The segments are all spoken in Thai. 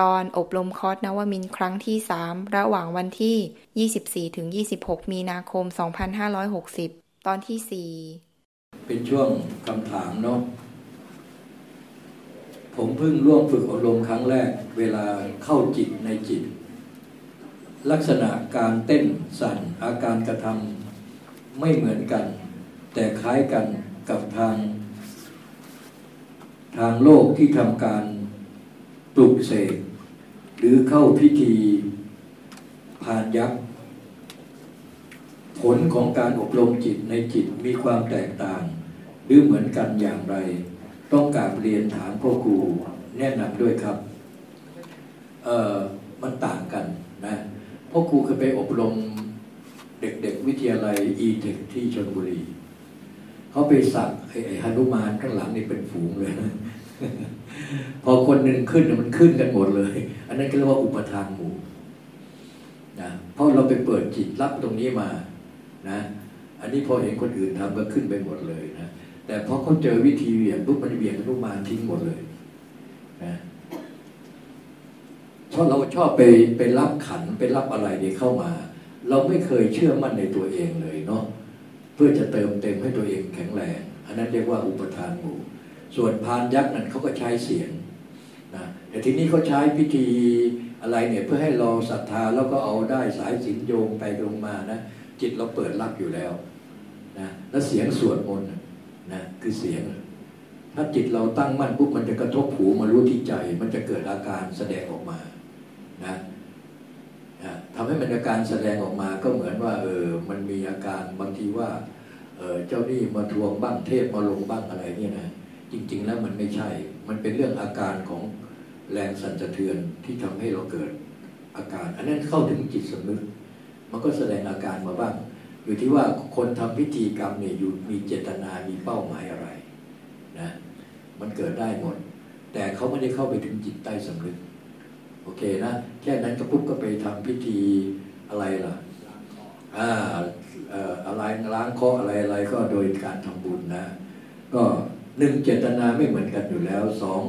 ตอนอบรมคอร์สนวมินครั้งที่ 3 ระหว่างวันที่ 24ถึง26 มีนาคม 2560 ตอนที่ 4 เป็นช่วงคำถามเนาะผมเพิ่งร่วมฝึกอบรมครั้งแรกเวลาเข้าจิตในจิต ลักษณะการเต้นสั่นอาการกระทำไม่เหมือนกัน แต่คล้ายกันกับทาง ทางโลกที่ทำการปลุกเสก หรือเข้าพิธีพานยักษ์ผลของการอบรมจิตในจิตมีความแตกต่าง หรือเหมือนกันอย่างไร ต้องการเรียนถามพ่อครูแนะนำด้วยครับเออมันต่างกันนะพ่อครูเคยไปอบรมเด็กๆวิทยาลัยอีเทคที่ชนบุรีเขาไปสักไอ้ฮนุมานข้างหลังนี่เป็นฝูงเลยนะ พอคนหนึ่งขึ้นมันขึ้นกันหมดเลย อันนั้นก็เรียกว่าอุปทานหมู่นะเพราะเราไปเปิดจิตรับตรงนี้มานะ อันนี้พอเห็นคนอื่นทำก็ขึ้นไปหมดเลยนะแต่พอเขาเจอวิธีเหวี่ยงปุ๊บมันเหวี่ยงลูกมาทิ้งหมดเลยนะเพราะเราชอบไปไปรับขันไปรับอะไรเนี่ยเข้ามา เราไม่เคยเชื่อมั่นในตัวเองเลยเนาะเพื่อจะเติมเต็มให้ตัวเองแข็งแรง อันนั้นเรียกว่าอุปทานหมู่ ส่วนพานยักษ์นั้นเขาก็ใช้เสียงนะแต่ทีนี้เขาใช้พิธีอะไรเนี่ยเพื่อให้เราศรัทธาแล้วก็เอาได้สายสินโยงไปลงมานะจิตเราเปิดรับอยู่แล้วนะแล้วเสียงสวดมนต์นะคือเสียง ถ้าจิตเราตั้งมั่นปุ๊บมันจะกระทบหูมารู้ที่ใจ มันจะเกิดอาการแสดงออกมานะนะทำให้มันอาการแสดงออกมาก็เหมือนว่าเออมันมีอาการบางทีว่าเออเจ้านี่มาทวงบ้างเทพมาลงบ้างอะไรเนี่ยนะ จริง ๆ แล้วมันไม่ใช่ มันเป็นเรื่องอาการของแรงสั่นสะเทือนที่ทำให้เราเกิดอาการ อันนั้นเข้าถึงจิตสำนึก มันก็แสดงอาการมาบ้าง อยู่ที่ว่าคนทำพิธีกรรมเนี่ยอยู่มีเจตนามีเป้าหมายอะไรนะ มันเกิดได้หมด แต่เขาไม่ได้เข้าไปถึงจิตใต้สำนึก โอเคนะ แค่นั้นก็ปุ๊บก็ไปทำพิธีอะไรล่ะอ่าอะไรล้างคออะไรอะไรก็โดยการทำบุญนะ ก็ หนึ่งเจตนาไม่เหมือนกันอยู่แล้วสอง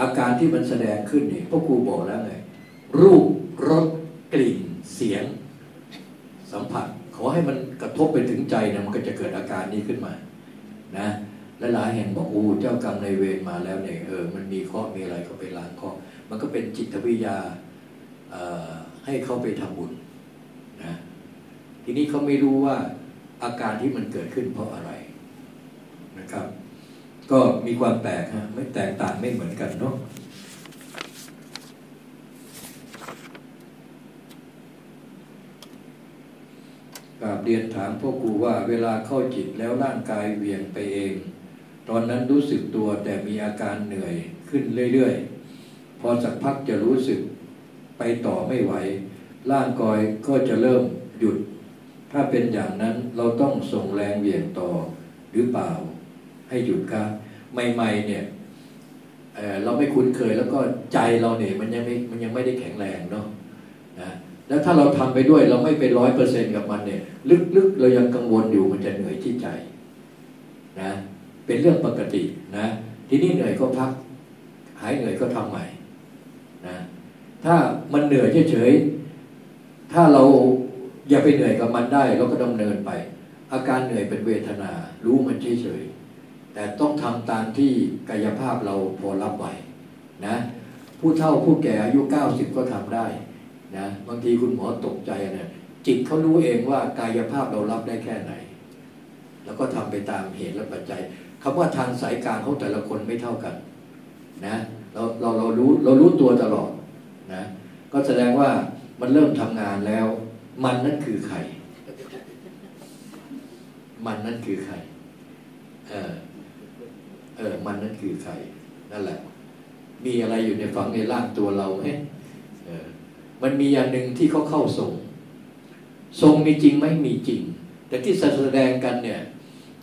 อาการที่มันแสดงขึ้นเนี่ยพ่อครูบอกแล้วไง รูปรสกลิ่นเสียง สัมผัส ขอให้มันกระทบไปถึงใจนะมันก็จะเกิดอาการนี้ขึ้นมานะและหลายแห่งบอกอูเจ้ากรรมในเวรมาแล้วเนี่ยเออมันมีข้อมีอะไรก็ไปล้างข้อมันก็เป็นจิตวิทยาให้เขาไปทำบุญนะทีนี้เขาไม่รู้ว่าอาการที่มันเกิดขึ้นเพราะอะไรนะครับ ก็มีความแตกฮะไม่แตกต่างไม่เหมือนกันเนาะกราบเรียนถามพ่อครูว่าเวลาเข้าจิตแล้วร่างกายเวียงไปเอง ตอนนั้นรู้สึกตัวแต่มีอาการเหนื่อยขึ้นเรื่อยๆ พอสักพักจะรู้สึกไปต่อไม่ไหว ร่างกายก็จะเริ่มหยุด ถ้าเป็นอย่างนั้นเราต้องส่งแรงเวียงต่อหรือเปล่า ให้หยุดครับใหม่ๆเนี่ยเเราไม่คุ้นเคยแล้วก็ใจเราเนี่ยมันยังไม่มันยังไม่ได้แข็งแรงเนาะนะแล้วถ้าเราทำไปด้วยเราไม่ไปร้อยเปอร์เซ็นกับมันเนี่ย ลึกๆ เรายังกังวลอยู่มันจะเหนื่อยที่ใจนะเป็นเรื่องปกตินะทีนี้เหนื่อยก็พัก หายเหนื่อยก็ทำใหม่นะถ้ามันเหนื่อยเฉยๆถ้าเราอย่าไปเหนื่อยกับมันได้ เราก็ดำเนินไป อาการเหนื่อยเป็นเวทนา รู้มันเฉยๆ แต่ต้องทำตามที่กายภาพเราพอรับไหวนะผู้เฒ่าผู้แก่อายุเก้าสิบก็ทำได้นะบางทีคุณหมอตกใจนี่ยจิตเขารู้เองว่ากายภาพเรารับได้แค่ไหน แล้วก็ทำไปตามเหตุและปัจจัยคำว่าทางสายกลางของแต่ละคนไม่เท่ากันนะเราเราเรารู้เรารู้ตัวตลอดนะก็แสดงว่ามันเริ่มทำงานแล้ว มันนั่นคือใคร มันนั่นคือใครเออ ออ มันนั่นคือใคร นั่นแหละ มีอะไรอยู่ในฝังในร่างตัวเราไหมเออ มันมีอย่างหนึ่งที่เขาเข้าทรง ทรงมีจริงไหมมีจริง แต่ที่แสดงกันเนี่ย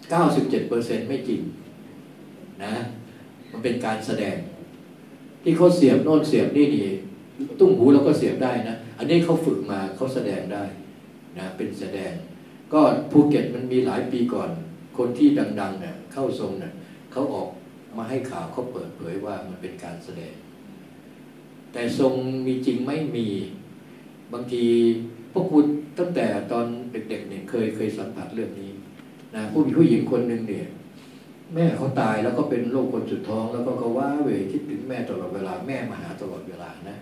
เก้าสิบเจ็ดเปอร์เซ็นไม่จริง นะ มันเป็นการแสดง ที่เขาเสียบโน่นเสียบนี่นี่ตุ้งหูเราก็เสียบได้นะ อันนี้เขาฝึกมาเขาแสดงได้ นะ เป็นแสดง ก็ภูเก็ตมันมีหลายปีก่อน คนที่ดังๆเนี่ยเข้าทรงเนี่ย เขาออกมาให้ข่าวเขาเปิดเผยว่ามันเป็นการแสดง แต่ทรงมีจริงไม่มีบางทีพวกคุณตั้งแต่ตอนเด็กๆเนี่ยเคยเคยสัมผัสเรื่องนี้นะผู้ผู้หญิงคนหนึ่งเนี่ย แม่เขาตายแล้วก็เป็นโรคคนสุดท้อง แล้วก็เขาว่าเวคิดถึงแม่ตลอดเวลาแม่มาหาตลอดเวลานะ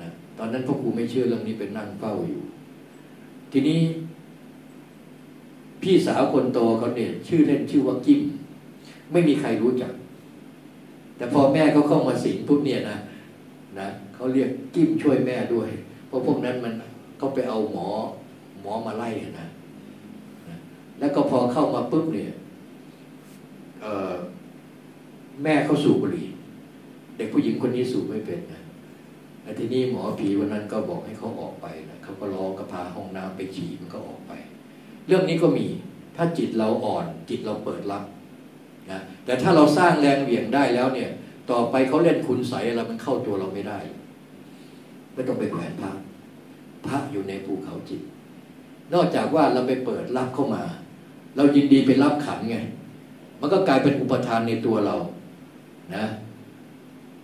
นะตอนนั้นพ่อครูไม่เชื่อเรื่องนี้เป็นนั่งเฝ้าอยู่ ทีนี้ พี่สาวคนโตเขาเนี่ย ชื่อเล่นชื่อว่ากิ้ม ไม่มีใครรู้จัก แต่พอแม่เขาเข้ามาสิงปุ๊บเนี่ยนะนะเขาเรียกกิมช่วยแม่ด้วย เพราะพวกนั้นมันเขาไปเอาหมอ หมอมาไล่นะนะแล้วก็พอเข้ามาปุ๊บเนี่ยแม่เขาสูบบุหรี่เด็กผู้หญิงคนนี้สูบไม่เป็นนะแล้วทีนี้หมอผีวันนั้นก็บอกให้เขาออกไปนะเขาก็ร้องกระพาห้องน้ำไปฉี่มันก็ออกไป เรื่องนี้ก็มีถ้าจิตเราอ่อน จิตเราเปิดรับ นะแต่ถ้าเราสร้างแรงเหวี่ยงได้แล้วเนี่ย ต่อไปเขาเล่นคุณใสอะไรมันเข้าตัวเราไม่ได้ ไม่ต้องไปแขวนพระพระอยู่ในภูเขาจิต นอกจากว่าเราไปเปิดรับเข้ามา เรายินดีไปรับขันไง มันก็กลายเป็นอุปทานในตัวเรา นะ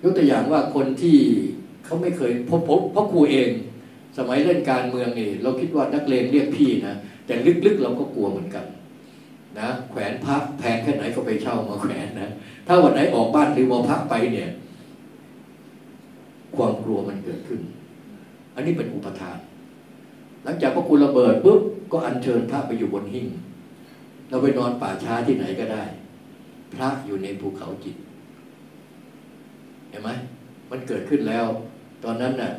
ยกตัวอย่างว่าคนที่เขาไม่เคยพบพบเพราะครูเอง สมัยเล่นการเมืองนี่เราคิดว่านักเลงเรียกพี่นะแต่ลึกๆเราก็กลัวเหมือนกัน นะแขวนพักแพงแค่ไหนก็ไปเช่ามาแขวนนะถ้าวันไหนออกบ้านหรือมอพักไปเนี่ย ความกลัวมันเกิดขึ้น อันนี้เป็นอุปทาน หลังจากพระคุณระเบิดปุ๊บก็อัญเชิญพระไปอยู่บนหิ้งเราไปนอนป่าช้าที่ไหนก็ได้ พระอยู่ในภูเขาจิตเห็นไหมมันเกิดขึ้นแล้ว ตอนนั้นน่ะ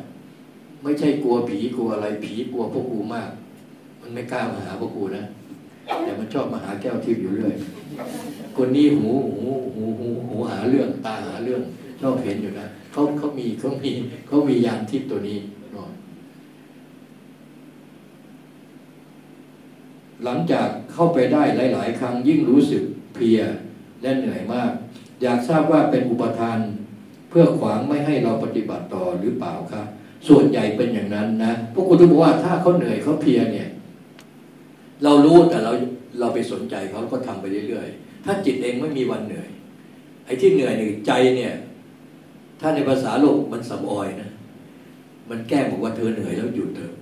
ไม่ใช่กลัวผีกลัวอะไรผีกลัวพวกกูมาก มันไม่กล้ามาหาพวกกูนะ แต่มันชอบมาหาแก้วทิพย์อยู่เรื่อยคนนี้หูหูหูหูหูหาเรื่องตาหาเรื่องชอบเห็นอยู่นะเขาเขามีเขามีเขามียานทิพย์ตัวนี้นหลังจากเข้าไปได้หลาย ๆ ครั้งยิ่งรู้สึกเพียและเหนื่อยมาก อยากทราบว่าเป็นอุปทาน เพื่อขวางไม่ให้เราปฏิบัติต่อหรือเปล่าครับ ส่วนใหญ่เป็นอย่างนั้นนะพวกคุณทุกบอกว่าถ้าเขาเหนื่อยเขาเพียเนี่ย เรารู้แต่เราเราไปสนใจเขาก็ทำไปเรื่อยๆ ถ้าจิตเองไม่มีวันเหนื่อย ไอ้ที่เหนื่อยหนึ่งใจเนี่ย ถ้าในภาษาโลกมันสำออยนะ มันแก้บอกว่าเธอเหนื่อยแล้วหยุดเถอะ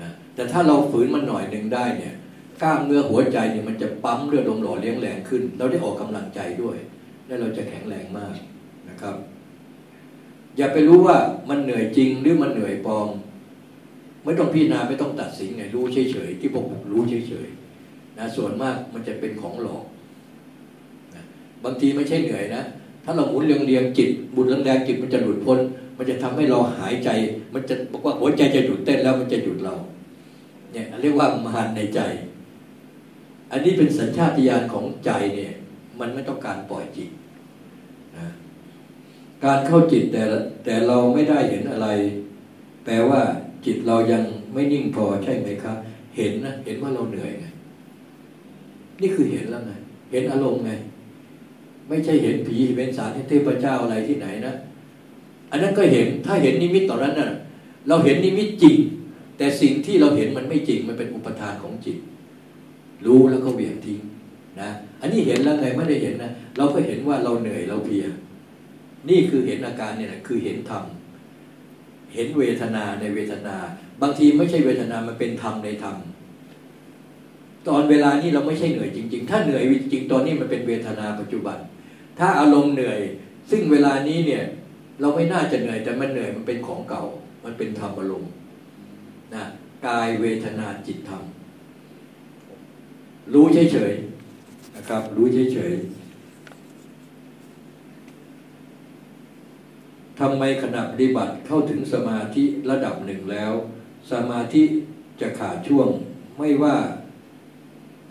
นะแต่ถ้าเราฝืนมันหน่อยหนึ่งได้เนี่ยกล้ามเนื้อหัวใจเนี่ยมันจะปั๊มเลือดลมหล่อเลี้ยงแรงขึ้น เราได้ออกกำลังใจด้วย และเราจะแข็งแรงมากนะครับ อย่าไปรู้ว่ามันเหนื่อยจริงหรือมันเหนื่อยปลอม ไม่ต้องพิจารณาไม่ต้องตัดสินไงรู้เฉยๆที่ผมรู้เฉยๆนะส่วนมากมันจะเป็นของหลอกนะบางทีไม่ใช่เหนื่อยนะ ถ้าเราหมุนเรียงเรียงจิตบุญแรงจิตมันจะหลุดพ้น มันจะทำให้เราหายใจ มันจะบอกว่าหัวใจจะหยุดเต้นแล้วมันจะหยุดเรา เนี่ยเรียกว่ามานในใจ อันนี้เป็นสัญชาตญาณของใจเนี่ย มันไม่ต้องการปล่อยจิตนะการเข้าจิตแต่แต่เราไม่ได้เห็นอะไร แปลว่า จิตเรายังไม่นิ่งพอใช่ไหมครับเห็นนะเห็นว่าเราเหนื่อยไงนี่คือเห็นแล้วไงเห็นอารมณ์ไง ไม่ใช่เห็นผีเป็นสารเทพเจ้าอะไรที่ไหนนะอันนั้นก็เห็นถ้าเห็นนิมิตตอนนั้นน่ะ เราเห็นนิมิตจริง แต่สิ่งที่เราเห็นมันไม่จริงมันเป็นอุปทานของจิต รู้แล้วก็เวียงทิ้งนะอันนี้เห็นแล้วไงไม่ได้เห็นนะเราก็เห็นว่าเราเหนื่อยเราเพีย นี่คือเห็นอาการเนี่ยนะคือเห็นธรรม เห็นเวทนาในเวทนา บางทีไม่ใช่เวทนามันเป็นธรรมในธรรมตอนเวลานี้เราไม่ใช่เหนื่อยจริง ๆ ถ้าเหนื่อยจริงตอนนี้มันเป็นเวทนาปัจจุบัน ถ้าอารมณ์เหนื่อย ซึ่งเวลานี้เนี่ยเราไม่น่าจะเหนื่อยแต่มันเหนื่อยมันเป็นของเก่า มันเป็นธรรมอารมณ์นะกายเวทนาจิตธรรม รู้เฉยๆนะครับ รู้เฉยๆ ทำไมขณะปฏิบัติเข้าถึงสมาธิระดับหนึ่งแล้ว สมาธิจะขาดช่วง ไม่ว่า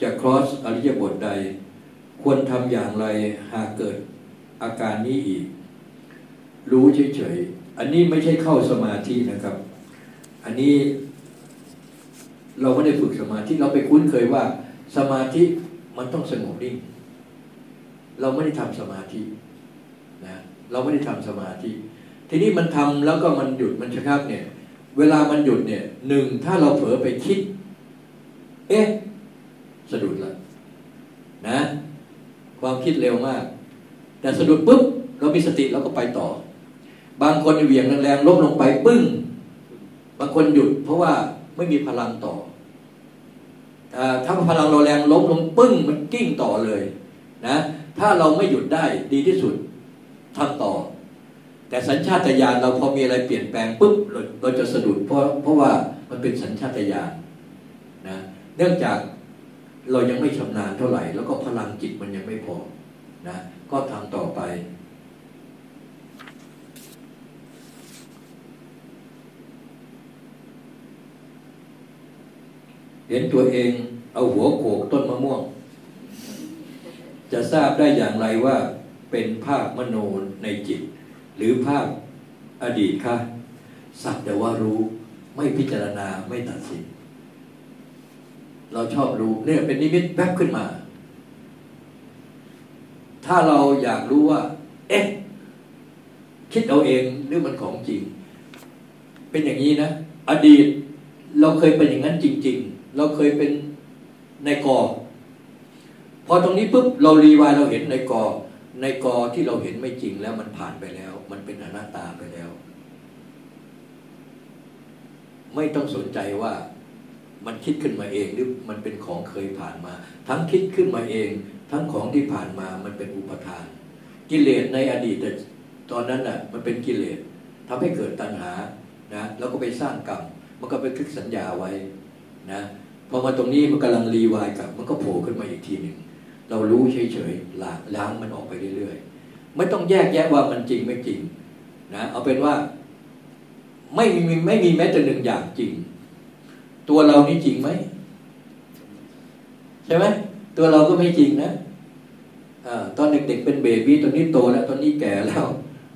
จะครอสอริยบทใด ควรทำอย่างไรหากเกิดอาการนี้อีก รู้เฉยๆ อันนี้ไม่ใช่เข้าสมาธินะครับ อันนี้เราไม่ได้ฝึกสมาธิเราไปคุ้นเคยว่า สมาธิมันต้องสงบนิ่ง เราไม่ได้ทำสมาธินะเราไม่ได้ทำสมาธิ ทีนี้มันทำแล้วก็มันหยุดมันชะงักเนี่ย เวลามันหยุดเนี่ยหนึ่งถ้าเราเผลอไปคิด เอ๊ะสะดุดละนะ ความคิดเร็วมาก แต่สะดุดปุ๊บเรามีสติเราก็ไปต่อ บางคนเหวี่ยงแรงๆล้มลงไปปึ้ง บางคนหยุด เพราะว่าไม่มีพลังต่อถ้าพลังเราแรงล้มลงปึ้ง มันกิ้งต่อเลย นะ ถ้าเราไม่หยุดได้ดีที่สุดทำต่อ แต่สัญชาตญาณเราพอมีอะไรเปลี่ยนแปลงปุ๊บเราจะสะดุดเพราะเพราะว่ามันเป็นสัญชาตญาณนะเนื่องจากเรายังไม่ชำนาญเท่าไหร่ แล้วก็พลังจิตมันยังไม่พอนะก็ทำต่อไป เห็นตัวเองเอาหัวโขกต้นมะม่วง จะทราบได้อย่างไรว่าเป็นภาพมโนในจิต หรือภาพอดีตคะสักแต่ว่ารู้ไม่พิจารณาไม่ตัดสิน เราชอบรู้เนี่ยเป็นนิมิตแวบขึ้นมา ถ้าเราอยากรู้ว่า เอ๊ะ คิดเอาเองหรือมันของจริง เป็นอย่างนี้นะ อดีตเราเคยเป็นอย่างนั้นจริง ๆ เราเคยเป็นในกอพอตรงนี้ปุ๊บเรารีวายเราเห็นในกอ ในกอที่เราเห็นไม่จริงแล้วมันผ่านไปแล้ว มันเป็นอนัตตาไปแล้ว ไม่ต้องสนใจว่ามันคิดขึ้นมาเองหรือมันเป็นของเคยผ่านมา ทั้งคิดขึ้นมาเอง ทั้งของที่ผ่านมามันเป็นอุปทาน กิเลสในอดีตตอนนั้นน่ะ มันเป็นกิเลสทำให้เกิดตัณหานะแล้วก็ไปสร้างกรรมมันก็ไปคึกสัญญาไว้นะพอมาตรงนี้มันกำลังรีวายกับ มันก็โผล่ขึ้นมาอีกทีหนึ่ง เรารู้เฉยๆล้างล้างมันออกไปเรื่อยๆ ไม่ต้องแยกแยะว่ามันจริงไม่จริงนะเอาเป็นว่า ไม่มีไม่มีแม้แต่หนึ่งอย่างจริง ตัวเรานี่จริงไหมใช่ไหมตัวเราก็ไม่จริงนะอตอนเด็กๆเป็นเบบี้ตอนนี้โตแล้วตอนนี้แก่แล้ว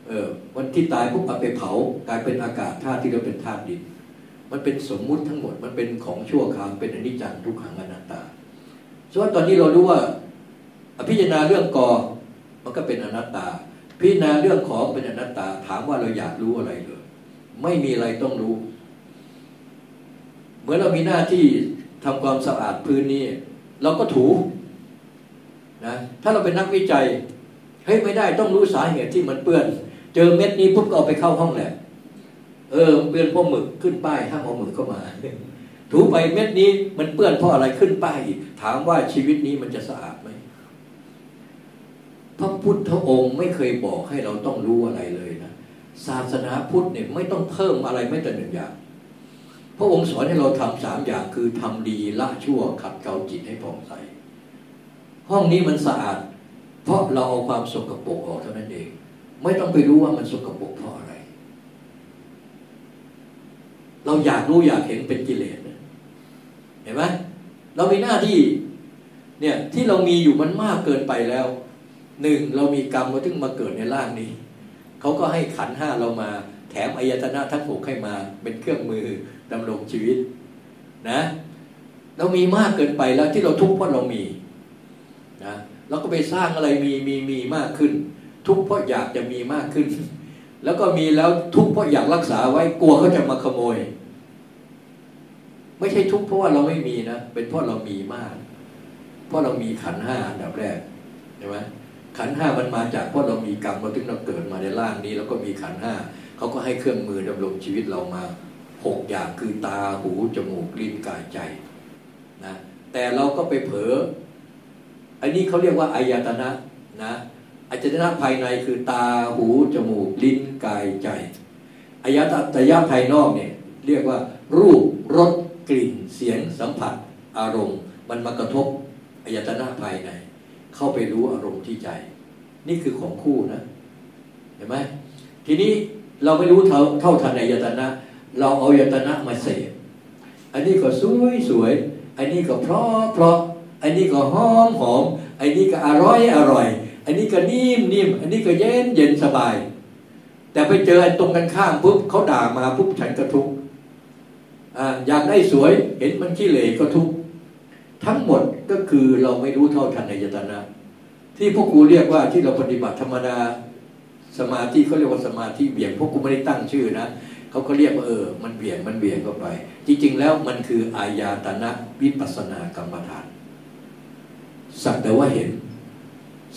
เออ วันที่ตายปุ๊บเอาไปเผากลายเป็นอากาศธาตุที่เราเป็นธาตุดิน มันเป็นสมมุติทั้งหมด มันเป็นของชั่วคราวเป็นอนิจจังทุกขังอนัตตาส่วนตอนนี้เรารู้ว่า พิจารณาเรื่องกอมันก็เป็นอนัตตา พิจารณาเรื่องของเป็นอนัตตา ถามว่าเราอยากรู้อะไรเลยไม่มีอะไรต้องรู้ เหมือนเรามีหน้าที่ทำความสะอาดพื้นนี้เราก็ถูนะถ้าเราเป็นนักวิจัยเฮ้ยไม่ได้ต้องรู้สาเหตุที่มันเปื้อน เจอเม็ดนี้ปุ๊บก็เอาไปเข้าห้องแหละเออเปื้อนพราะหมึกขึ้นป้ายห้ามเอาหมึกเข้ามาถูไปเม็ดนี้มันเปื้อนเพราะอะไรขึ้นป้ายอีกถามว่าชีวิตนี้มันจะสะอาด ระพุทธองค์ไม่เคยบอกให้เราต้องรู้อะไรเลยนะศาสนาพุทธเนี่ยไม่ต้องเพิ่มอะไรไม่แต่หนึ่งอย่าง พระองค์สอนให้เราทำสามอย่างคือทำดีละชั่วขัดเกลาจิตให้ผ่องใส ห้องนี้มันสะอาด เพราะเราเอาความสกปรกออกเท่านั้นเอง ไม่ต้องไปรู้ว่ามันสกปรกเพราะอะไร เราอยากรู้อยากเห็นเป็นกิเลสเห็นไหมเรามีหน้าที่เนี่ยที่เรามีอยู่มันมากเกินไปแล้ว หนึ่งเรามีกรรมมาถึงมาเกิดในร่างนี้ เขาก็ให้ขันห้าเรามา แถมอายตนะทั้งหกให้มา เป็นเครื่องมือดำรงชีวิตนะเรามีมากเกินไปแล้วที่เราทุกข์เพราะเรามีนะเราก็ไปสร้างอะไรมีมีมีมากขึ้น ทุกข์เพราะอยากจะมีมากขึ้น แล้วก็มีแล้วทุกข์เพราะอยากรักษาไว้กลัวเขาจะมาขโมย ไม่ใช่ทุกข์เพราะว่าเราไม่มีนะเป็นเพราะเรามีมาก เพราะเรามีขันห้าอันดับแรกใช่ไหม ขันห้ามันมาจากเพราะเรามีกรรมเราถึงเราเกิดมาในร่างนี้ แล้วก็มีขันห้าเขาก็ให้เครื่องมือดำรงชีวิตเรามาหกอย่างคือตาหูจมูกลิ้นกายใจนะแต่เราก็ไปเผลออันนี้เขาเรียกว่าอายตนะนะอายตนะภายในคือตาหูจมูกลิ้นกายใจอายตนะภายนอกเนี่ยเรียกว่า รูปรสกลิ่นเสียงสัมผัส อารมณ์ มันมากระทบอายตนะภายใน เข้าไปรู้อารมณ์ที่ใจ นี่คือของคู่นะ เห็นไหมทีนี้เราไม่รู้เท่าเท่าทันในยตนะ เราเอายตนะมาเสพอันนี้ก็สวยสวย อันนี้ก็เพราะเพราะอันนี้ก็หอมหอม อันนี้ก็อร่อยอร่อย อันนี้ก็นิ่มนิ่มอันนี้ก็เย็นเย็นสบาย แต่ไปเจอตรงกันข้ามปุ๊บเขาด่ามาปุ๊บฉันก็ทุกข์อยากได้สวยเห็นมันขี้เหร่ก็ทุกข์ ทั้งหมดก็คือเราไม่รู้เท่าทันในยตนะ ที่พวกกูเรียกว่าที่เราปฏิบัติธรรมดาสมาธิเขาเรียกว่าสมาธิเบี่ยงพวกกูไม่ได้ตั้งชื่อนะเขาก็เรียกว่าเออ มันเบี่ยงมันเบี่ยงเข้าไป จริง ๆ แล้วมันคืออายาตนะวิปัสนากรรมฐาน สักแต่ว่าเห็น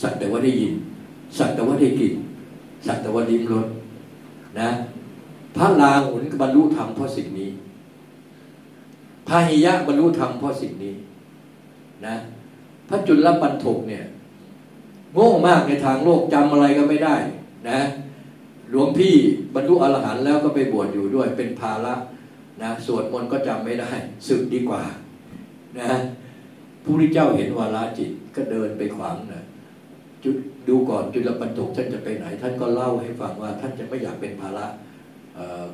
สักแต่ว่าได้ยิน สักแต่ว่าได้กลิ่นสักแต่ว่าลิ้มรสนะพระลาหุนบรรลุธรรมเพราะสิ่งนี้พาหิยะบรรลุธรรมเพราะสิ่งนี้ นะพระจุลปันถกเนี่ย โง่มากในทางโลกจำอะไรก็ไม่ได้นะหลวงพี่บรรลุอรหันต์แล้วก็ไปบวชอยู่ด้วยเป็นภาระนะสวดมนต์ก็จำไม่ได้สึกดีกว่านะผู้ริเจ้าเห็นวาลาจิตก็เดินไปขวางนะจุดดูก่อนจุลปันถกท่านจะไปไหน ท่านก็เล่าให้ฟังว่า ท่านจะไม่อยากเป็นภาระ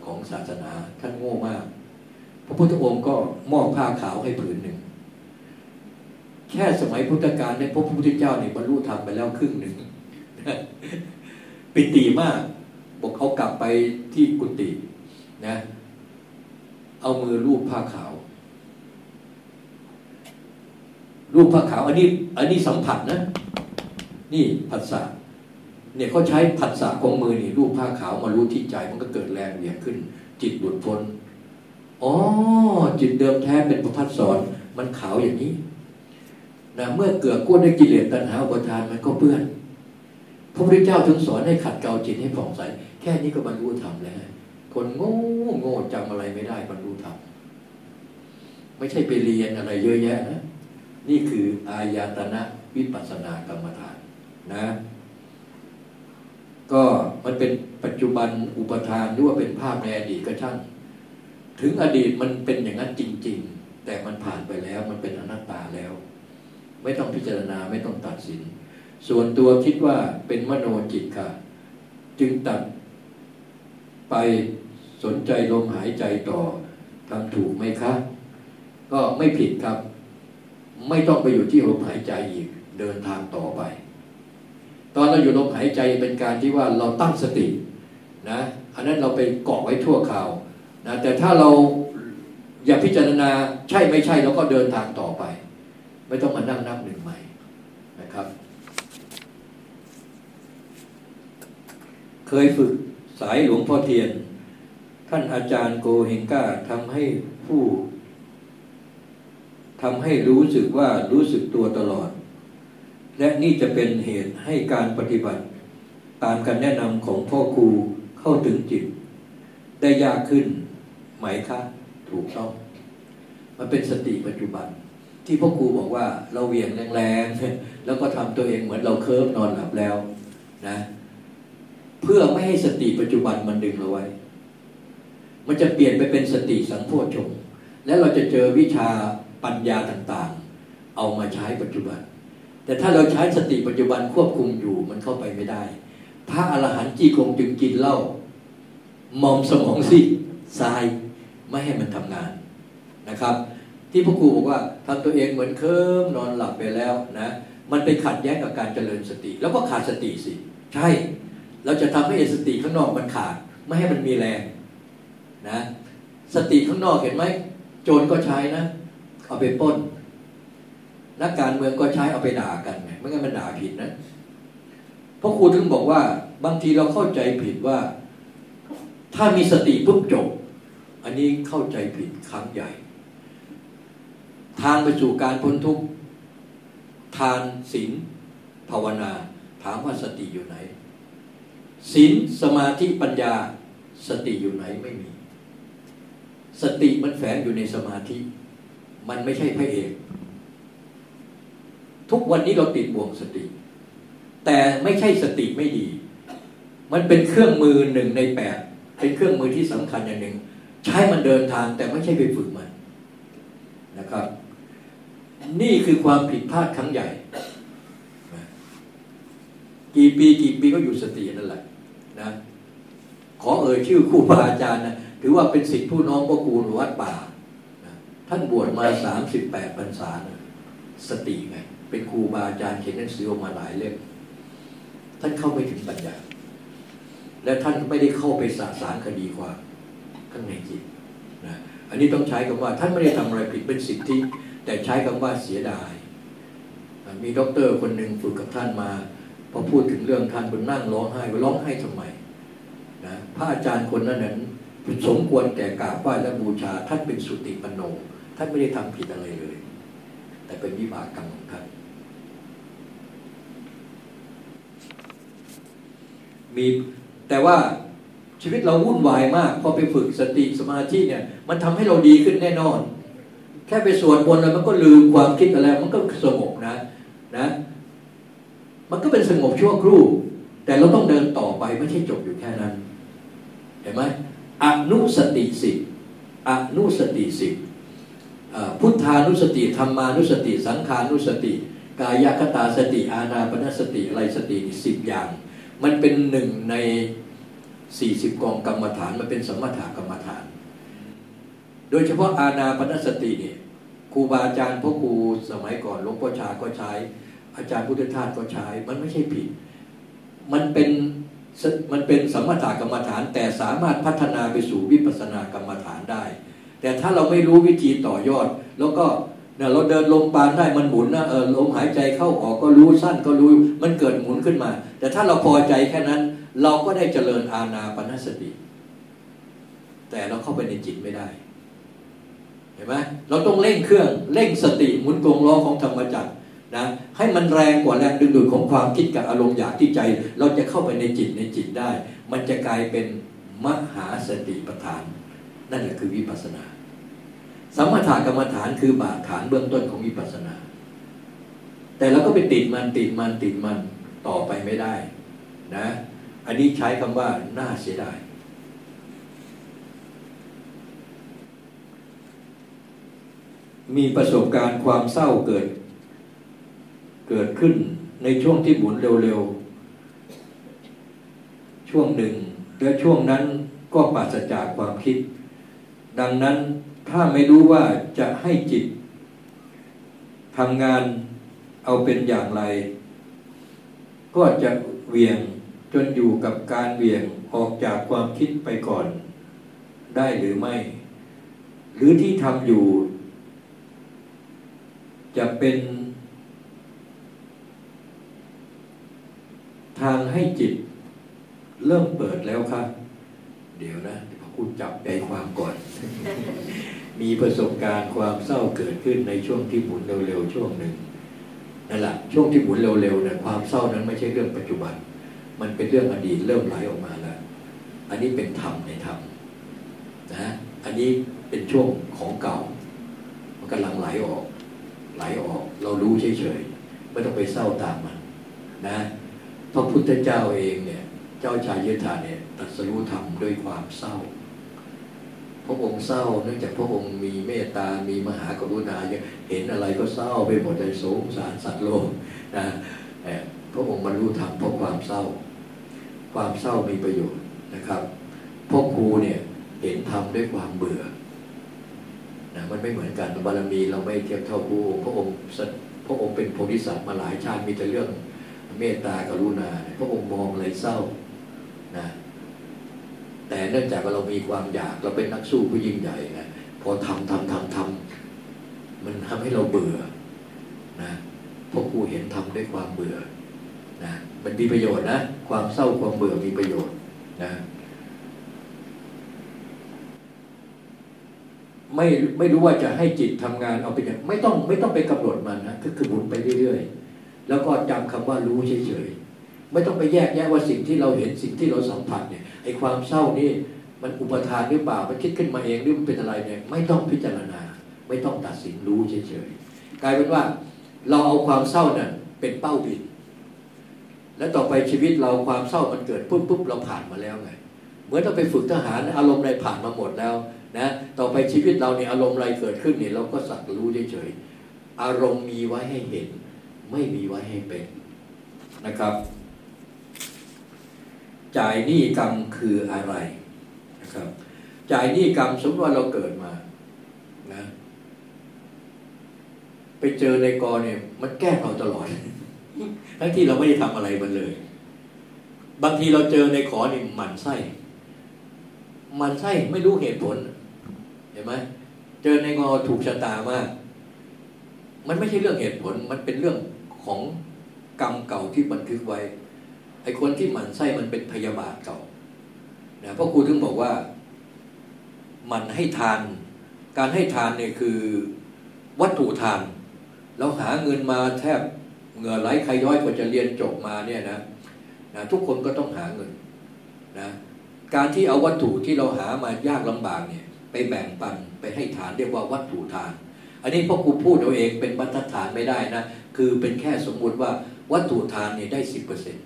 ของศาสนาท่านโง่มาก พระพุทธองค์ก็มอบผ้าขาวให้ผืนหนึ่ง แค่สมัยพุทธกาลเนี่ยพระพุทธเจ้าเนี่ยบรรลุธรรมไปแล้วครึ่งหนึ่งปิติมาก บอกเขากลับไปที่กุฏินะ เอามือลูบผ้าขาว รูปผ้าขาว อันนี้ อันนี้สัมผัสนะ นี่ผัสสะเนี่ยเขาใช้ผัสสะของมือนี่ รูปผ้าขาวมารู้ที่ใจ มันก็เกิดแรงเหวี่ยงขึ้น จิตหลุดพ้นอ๋อจิตเดิมแท้เป็นประพัดสอนมันขาวอย่างนี้ นะเมื่อเกิดก้นด้วยกิเลสตัณหาอุปทานมันก็เปื้อน พระพุทธเจ้าถึงสอนให้ขัดเกลาจิตให้ผ่องใส แค่นี้ก็บรรลุธรรมแล้ว คนโง่โง่จำอะไรไม่ได้บรรลุธรรม ไม่ใช่ไปเรียนอะไรเยอะแยะนะ นี่คืออายตนะวิปัสสนากรรมฐานนะ ก็มันเป็นปัจจุบันอุปทานหรือว่าเป็นภาพในอดีตก็ช่าง ถึงอดีตมันเป็นอย่างนั้นจริง ๆ แต่มันผ่านไปแล้วมันเป็นอนัตตาแล้ว ไม่ต้องพิจารณาไม่ต้องตัดสิน ส่วนตัวคิดว่าเป็นมโนจิตค่ะ จึงตัดไปสนใจลมหายใจต่อทำถูกไหมคะ ก็ไม่ผิดครับ ไม่ต้องไปอยู่ที่ลมหายใจอีกเดินทางต่อไป ตอนเราอยู่ลมหายใจเป็นการที่ว่าเราตั้งสตินะอันนั้นเราไปเกาะไว้ทั่วข่าวนะแต่ถ้าเราอย่าพิจารณาใช่ไม่ใช่เราก็เดินทางต่อไป ไม่ต้องมานั่งนับหนึ่งใหม่นะครับ เคยฝึกสายหลวงพ่อเทียน ท่านอาจารย์โกเฮงก้าทำให้ผู้ทำให้รู้สึกว่ารู้สึกตัวตลอด และนี่จะเป็นเหตุให้การปฏิบัติ ตามการแนะนำของพ่อครูเข้าถึงจิต ได้ยากขึ้นไหมคะถูกต้อง มันเป็นสติปัจจุบัน ที่พ่อครูบอกว่าเราเหวี่ยงแรงๆแล้วก็ทำตัวเองเหมือนเราเคิร์ฟนอนหลับแล้วนะเพื่อไม่ให้สติปัจจุบันมันดึงเราไว้ มันจะเปลี่ยนไปเป็นสติสังโพชง และเราจะเจอวิชาปัญญาต่างๆ เอามาใช้ปัจจุบัน แต่ถ้าเราใช้สติปัจจุบันควบคุมอยู่มันเข้าไปไม่ได้ พระอรหันต์จีคงจึงกินเหล้ามอมสมองสิทรายไม่ให้มันทำงานนะครับ ที่พระครูบอกว่า ทำตัวเองเหมือนเคิมนอนหลับไปแล้วนะมันไปขัดแย้งกับการเจริญสติ แล้วก็ขาดสติสิ ใช่ เราจะทำให้สติข้างนอกมันขาด ไม่ให้มันมีแรงนะสติข้างนอกเห็นไหมโจรก็ใช้นะ เอาไปป้นนักการเมืองก็ใช้เอาไปด่ากันไงไม่งั้นมันด่าผิดนะเพราะครูถึงบอกว่า บางทีเราเข้าใจผิดว่า ถ้ามีสติปุ๊บจบ อันนี้เข้าใจผิดครั้งใหญ่ ทางไปสู่การพ้นทุกข์ทานศีลภาวนา ถามว่าสติอยู่ไหนศีลสมาธิปัญญา สติอยู่ไหนไม่มี สติมันแฝงอยู่ในสมาธิ มันไม่ใช่พระเอกทุกวันนี้เราติดบ่วงสติ แต่ไม่ใช่สติไม่ดี มันเป็นเครื่องมือหนึ่งในแปดเป็นเครื่องมือที่สำคัญอย่างหนึ่ง ใช้มันเดินทางแต่ไม่ใช่ไปฝึกมันนะครับ นี่คือความผิดพลาดครั้งใหญ่ กี่ปีกี่ปีก็อยู่สตินั่นแหละนะขอเอ่ยชื่อครูบาอาจารย์นะถือว่าเป็นสิทธิผู้น้องพ่อครูวัดป่า ท่านบวชมาสามสิบแปดพรรษาสติไง เป็นครูบาอาจารย์เขียนหนังสือออกมาหลายเล่มท่านเข้าไปถึงปัญญา และท่านไม่ได้เข้าไปสาสารคดีความข้างในจิตนะอันนี้ต้องใช้คำว่า ท่านไม่ได้ทำอะไรผิดเป็นสิทธิ แต่ใช้คำว่าเสียดาย มีด็อกเตอร์คนหนึ่งฝึกกับท่านมาพอพูดถึงเรื่องท่านคนนั่งร้องไห้ร้องไห้ทำไมนะพระอาจารย์คนนั้นนั้นสมควรแก่กราบไหว้และบูชา ท่านเป็นสุติปโน ท่านไม่ได้ทำผิดอะไรเลย แต่เป็นวิบากกรรมของท่านมีแต่ว่าชีวิตเราวุ่นวายมาก พอไปฝึกสติสมาธิเนี่ย มันทำให้เราดีขึ้นแน่นอน ค่ไปสวดมนต์แล้วมันก็ลืมความคิดอะไร มันก็สงบนะนะ มันก็เป็นสงบชั่วครู่ แต่เราต้องเดินต่อไปไม่ใช่จบอยู่แค่นั้น เห็นไหมอนุสติสิอนุสติสิพุทธานุสติธรรมานุสติ สังขานุสติ กายคตาสติ อาณาปณสติอะไรสติสิบอย่าง มันเป็นหนึ่งในสี่สิบกองกรรมฐานมันเป็นสมถกรรมฐาน โดยเฉพาะอาณาปณสติเนี่ย ครูบาอาจารย์พ่อครูสมัยก่อนหลวงพ่อชาก็ใช้ อาจารย์พุทธทาสก็ใช้ มันไม่ใช่ผิด มันเป็นมันเป็นสมถกรรมฐาน แต่สามารถพัฒนาไปสู่วิปัสสนากรรมฐานได้ แต่ถ้าเราไม่รู้วิธีต่อยอด แล้วก็เนี่ยเราเดินลมปานได้มันหมุนนะเออลมหายใจเข้าออกก็รู้สั้นก็รู้มันเกิดหมุนขึ้นมา แต่ถ้าเราพอใจแค่นั้น เราก็ได้เจริญอาณาปณสติ แต่เราเข้าไปในจิตไม่ได้ เห็นไหมเราต้องเร่งเครื่องเร่งสติหมุนกลงล้อของธรรมจักรนะให้มันแรงกว่าแรงดึงดูดของความคิดกับอารมณ์อยากที่ใจ เราจะเข้าไปในจิตในจิตได้ มันจะกลายเป็นมหาสติปัฏฐาน นั่นแหละคือวิปัสนาสมถกรรมฐานคือบาดฐานเบื้องต้นของวิปัสนา แต่เราก็ไปติดมันติดมันติดมันต่อไปไม่ได้นะ อันนี้ใช้คำว่าน่าเสียดาย มีประสบการณ์ความเศร้าเกิด เกิดขึ้นในช่วงที่หมุนเร็วๆ ช่วงหนึ่ง และช่วงนั้นก็ปราศจากความคิด ดังนั้นถ้าไม่รู้ว่าจะให้จิตทำงานเอาเป็นอย่างไร ก็จะเวียงจนอยู่กับการเวียงออกจากความคิดไปก่อน ได้หรือไม่ หรือที่ทำอยู่ จะเป็นทางให้จิตเริ่มเปิดแล้วครับ เดี๋ยวนะพอคุณจับใจความก่อน มีประสบการณ์ความเศร้าเกิดขึ้นในช่วงที่หมุนเร็วๆช่วงหนึ่งนั่นแหละช่วงที่หมุนเร็วๆเนี่ยความเศร้านั้นไม่ใช่เรื่องปัจจุบัน มันเป็นเรื่องอดีตเริ่มไหลออกมาแล้ว อันนี้เป็นธรรมในธรรมนะอันนี้เป็นช่วงของเก่า มันกำลังไหลออก ไหลออก เรารู้เฉยๆไม่ต้องไปเศร้าตามมันนะพระพุทธเจ้าเองเนี่ย เจ้าชายยุทธาเนี่ยตัดสรู้ธรรมด้วยความเศร้า พระองค์เศร้าเนื่องจากพระองค์มีเมตตา มีมหากรุณาเห็นอะไรก็เศร้าไปหมดใจสงสารสัตว์โลกนะพระองค์บรรลุธรรมเพราะความเศร้า ความเศร้ามีประโยชน์นะครับพ่อครูเนี่ยเห็นธรรมด้วยความเบื่อ นะมันไม่เหมือนกันบารมีเราไม่เทียบเท่าผู้พระองค์พระองค์เป็นโพธิสัตว์มาหลายชาติมีแต่เรื่องเมตตากรุณาพระองค์มองเลยเศร้านะแต่เนื่องจากเรามีความอยากเราเป็นนักสู้ผู้ยิ่งใหญ่นะพอทำทำทำทำมันทำให้เราเบื่อนะพราะกูเห็นทำด้วยความเบื่อนะมันมีประโยชน์นะความเศร้าความเบื่อมีประโยชน์นะ ไม่ไม่รู้ว่าจะให้จิตทำงานเอาไปอย่างไม่ต้องไม่ต้องไปกำหนดมันนะก็คือหมุนไปเรื่อยๆ แล้วก็จำคำว่ารู้เฉยๆไม่ต้องไปแยกแยะว่าสิ่งที่เราเห็นสิ่งที่เราสัมผัสเนี่ยไอ้ความเศร้านี่มันอุปทานหรือเปล่ามันคิดขึ้นมาเองหรือมันเป็นอะไรเนี่ยไม่ต้องพิจารณา ไม่ต้องตัดสินรู้เฉยๆกลายเป็นว่า เราเอาความเศร้าเนี่ยเป็นเป้าบินแล้วต่อไปชีวิตเราความเศร้ามันเกิดปุ๊บปุ๊บเราผ่านมาแล้วไงเหมือนเราไปฝึกทหารอารมณ์อะไรผ่านมาหมดแล้ว นะต่อไปชีวิตเราเนี่ยอารมณ์อะไรเกิดขึ้นเนี่ยเราก็สักรู้เฉยๆอารมณ์มีไว้ให้เห็น ไม่มีไว้ให้เป็นนะครับ จ่ายหนี้กรรมคืออะไรนะครับ จ่ายหนี้กรรมสมมติว่าเราเกิดมานะไปเจอในกอเนี่ย มันแก้เราตลอดทั้งที่เราไม่ได้ทำอะไรมันเลย บางทีเราเจอในขอนี่หมันไส้มันไส้ไม่รู้เหตุผล เห็นไหมเจอในงอถูกชะตามาก มันไม่ใช่เรื่องเหตุผล มันเป็นเรื่องของกรรมเก่าที่บันทึกไว้ ไอ้คนที่หมันไส้มันเป็นพยาบาทเก่านะเพราะครูถึงบอกว่า มันให้ทาน การให้ทานเนี่ยคือวัตถุทาน เราหาเงินมาแทบเหงื่อไหลใครย้อยกว่าจะเรียนจบมาเนี่ยนะนะทุกคนก็ต้องหาเงินนะการที่เอาวัตถุที่เราหามายากลำบากเนี่ย ไปแบ่งปันไปให้ฐานเรียกว่าวัตถุทาน อันนี้พ่อครูพูดเอาเองเป็นบรรทัดฐานไม่ได้นะ คือเป็นแค่สมมุติว่าวัตถุทานเนี่ยได้สิบเปอร์เซ็นต์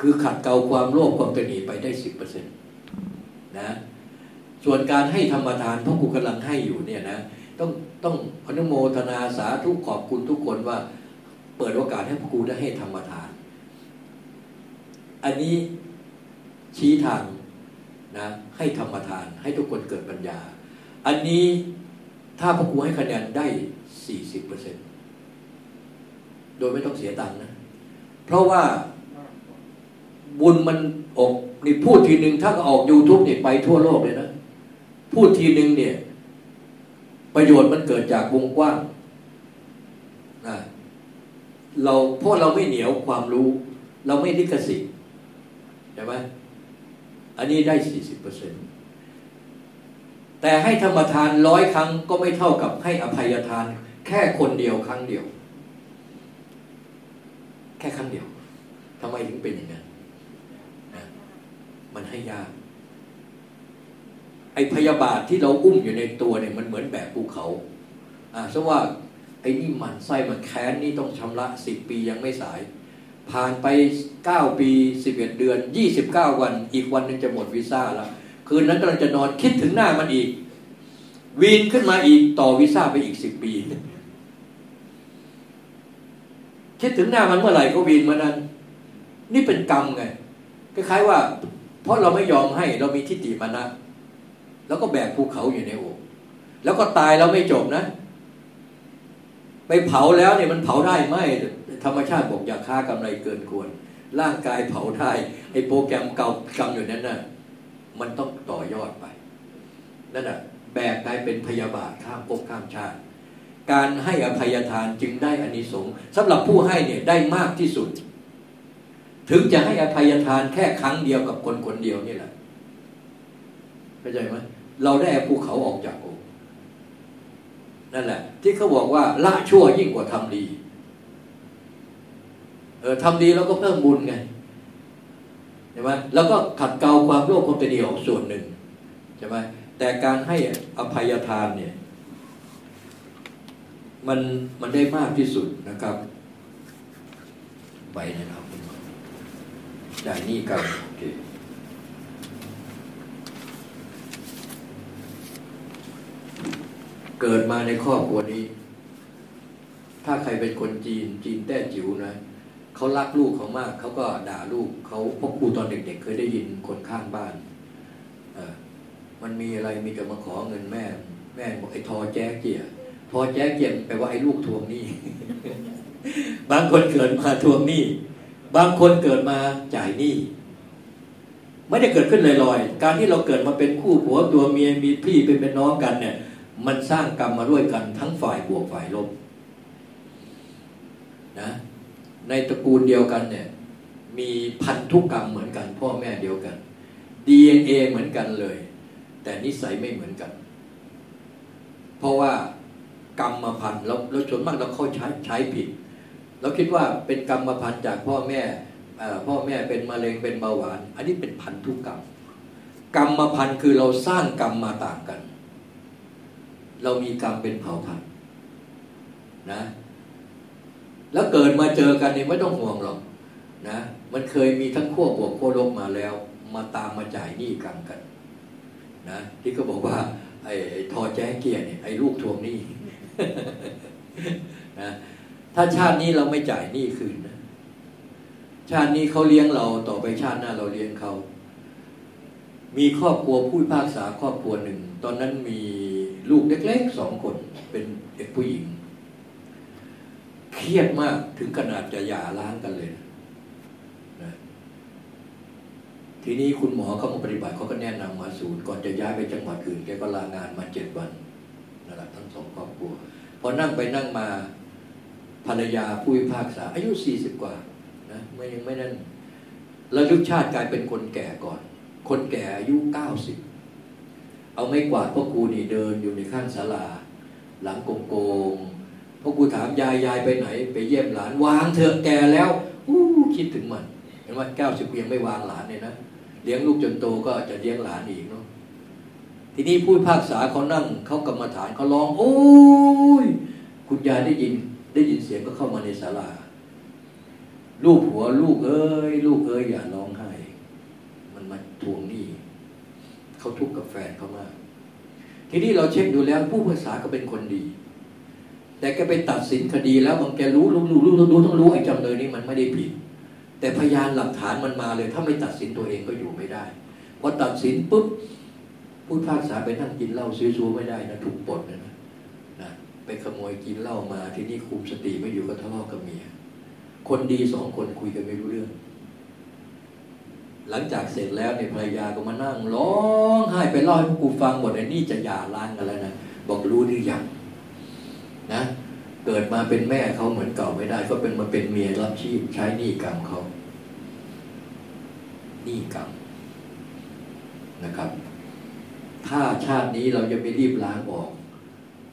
คือขัดเกลาความโลภความตนีไปได้สิบเปอร์เซ็นต์นะส่วนการให้ธรรมทานพ่อครูกำลังให้อยู่เนี่ยนะต้องต้องอนุโมทนาสาธุขอบคุณทุกคนว่า เปิดโอกาสให้พ่อครูได้ให้ธรรมทาน อันนี้ชี้ทาง นะให้ธรรมทาน ให้ทุกคนเกิดปัญญา อันนี้ถ้าพ่อครูให้คะแนนได้สี่สิบเปอร์เซ็นโดยไม่ต้องเสียตังค์นะ เพราะว่าบุญมันออกนี่พูดทีหนึ่งถ้าออก YouTube เนี่ยไปทั่วโลกเลยนะ พูดทีหนึ่งเนี่ย ประโยชน์มันเกิดจากวงกว้างนะเราเพราะเราไม่เหนียวความรู้ เราไม่ลิขสิทธิ์ใช่ไหม อันนี้ได้สี่สิบเปอร์เซ็นแต่ให้ธรรมทานร้อยครั้งก็ไม่เท่ากับให้อภัยทาน แค่คนเดียวครั้งเดียว แค่ครั้งเดียวทำไมถึงเป็นอย่างนั้นมันให้ยากไอพยาบาทที่เราอุ้มอยู่ในตัวเนี่ยมันเหมือนแบบภูเขา อ่าสว่าไอ้นี่มันไส้มันแค้นนี่ต้องชำระสิบปียังไม่สาย ผ่านไปเก้าปีสิบเอ็ดเดือนยี่สิบเก้าวัน อีกวันนึงจะหมดวีซ่าแล้ว คืนนั้นกำลังจะนอนคิดถึงหน้ามันอีก วีนขึ้นมาอีกต่อวีซ่าไปอีกสิบปี คิดถึงหน้ามันเมื่อไหร่ก็วีนมานั้น นี่เป็นกรรมไงคล้ายๆว่า เพราะเราไม่ยอมให้เรามีทิฏฐิมานะ แล้วก็แบกภูเขาอยู่ในอกแล้วก็ตายเราไม่จบนะ ไปเผาแล้วเนี่ยมันเผาได้ไหม ธรรมชาติบอกอย่าฆ่ากำไรเกินควร ร่างกายเผาได้ไอ้โปรแกรมเก่ากรรมอยู่นั้นน่ะมันต้องต่อยอดไปนั่นน่ะแบกกลายเป็นพยาบาทข้ามภพข้ามชาติ การให้อภัยทานจึงได้อานิสงส์สำหรับผู้ให้เนี่ยได้มากที่สุด ถึงจะให้อภัยทานแค่ครั้งเดียวกับคนคนเดียวนี่แหละเข้าใจไหมเราได้ภูเขาออกจากอกนั่นแหละ ที่เขาบอกว่าละชั่วยิ่งกว่าทำดี เออทำดีแล้วก็เพิ่มบุญไงใช่ไหมแล้วก็ขัดเกลาความโลภความเป็นดีออกส่วนหนึ่งใช่ไหมแต่การให้อภัยทานเนี่ย มันมันได้มากที่สุดนะครับไปนะครับจ่ายหนี้กันโอเคเกิดมาในครอบครัวนี้ ถ้าใครเป็นคนจีน จีนแต้จิ๋วนะ เขารักลูกเขามากเขาก็ด่าลูกเขาพบครูตอนเด็กๆเคยได้ยินคนข้างบ้านมันมีอะไรมีแต่มาขอเงินแม่ แม่บอกไอ้ทอแจ๊กเกียทอแจ๊กเกียแปลว่าไอ้ลูกทวงหนี้ บางคนเกิดมาทวงหนี้ บางคนเกิดมาจ่ายหนี้ไม่ได้เกิดขึ้นลอยๆ การที่เราเกิดมาเป็นคู่ผัวตัวเมียมีพี่เป็นเป็นน้องกันเนี่ย มันสร้างกรรมมาด้วยกันทั้งฝ่ายบวกฝ่ายลบนะ ในตระกูลเดียวกันเนี่ย มีพันธุกกรรมเหมือนกัน พ่อแม่เดียวกัน DNA เหมือนกันเลย แต่นิสัยไม่เหมือนกัน เพราะว่ากรรมมาพันแล้วแล้วส่วนมากเราเข้าใช้ใช้ผิด เราคิดว่าเป็นกรรมมาพันจากพ่อแม่พ่อแม่เป็นมะเร็งเป็นเบาหวาน อันนี้เป็นพันธุกรรมกรรมมาพันคือเราสร้างกรรมมาต่างกัน เรามีกรรมเป็นเผ่าพันธุ์นะ แล้วเกิดมาเจอกันนี่ไม่ต้องห่วงหรอกนะมันเคยมีทั้งขั้วบวกขั้วลบมาแล้ว มาตามมาจ่ายหนี้กรรมกันนะที่เขาบอกว่าไอ้ทอแจ้เกียร์เนี่ยไอ้ลูกทวงหนี้นะถ้าชาตินี้เราไม่จ่ายหนี้คืนนะชาตินี้เขาเลี้ยงเราต่อไปชาติหน้าเราเลี้ยงเขา มีครอบครัวผู้พิพากษาครอบครัวหนึ่ง ตอนนั้นมีลูกเล็กๆสองคนเป็นเด็กผู้หญิง เครียดมากถึงขนาดจะหย่าร้างกันเลยนะทีนี้คุณหมอเขามาปฏิบัติเขาก็แนะนำมาศูนย์ก่อนจะย้ายไปจังหวัดอื่นแกก็ลางานมาเจ็ดวันนั่นแหละทั้งสองครอบครัวพอนั่งไปนั่งมาภรรยาผู้พิพากษา อายุสี่สิบกว่านะไม่ยังไม่นั่นระลึกชาติกลายเป็นคนแก่ก่อน คนแก่อายุเก้าสิบเอาไม่กวาดพ่อครูนี่เดินอยู่ในข้างศาลา หลังโกงโกง พ่อครูถามยายยายไปไหน ไปเยี่ยมหลาน วางเถอะแก่แล้วอู้คิดถึงมัน เห็นไหมเก้าสิบยังไม่วางหลานเลยนะเลี้ยงลูกจนโตก็จะเลี้ยงหลานอีกเนาะทีนี้ผู้ภาคษาเขานั่งเขากรรมฐานเขาร้อง โอ้ย คุณยายได้ยิน ได้ยินเสียงก็เข้ามาในศาลาลูกหัวลูกเอ้ย ลูกเอ้ยอย่าร้องไห้ มันมาทวงหนี้เขาทุกข์กับแฟนเขามาก ทีนี้เราเช็คดูแล้วผู้ภาษาก็เป็นคนดี แต่แกไปตัดสินคดีแล้วมันแกรู้รู้รู้รู้รู้ต้องรู้ไอ้จำเลยนี่มันไม่ได้ผิด แต่พยานหลักฐานมันมาเลย ถ้าไม่ตัดสินตัวเองก็อยู่ไม่ได้พอตัดสินปุ๊บผู้ภาษาไปนั่งกินเหล้าซื้อๆไม่ได้นะถูกปลดนะนะไปขโมยกินเหล้ามาที่นี่คุมสติไม่อยู่ก็ทะเลาะกับเมียคนดีสองคนคุยกันไม่รู้เรื่อง หลังจากเสร็จแล้วเนี่ยภรรยาก็มานั่งร้องไห้ไปเล่าให้พวกกูฟังหมดเลยนี่จะหย่าร้างกันแล้วนะบอกรู้หรือยัง นะเกิดมาเป็นแม่เขาเหมือนเก่าไม่ได้ ก็เป็นมาเป็นเมียรับชีพใช้หนี้กรรมเขาหนี้กรรมนะครับ ถ้าชาตินี้เราจะไม่รีบล้างออก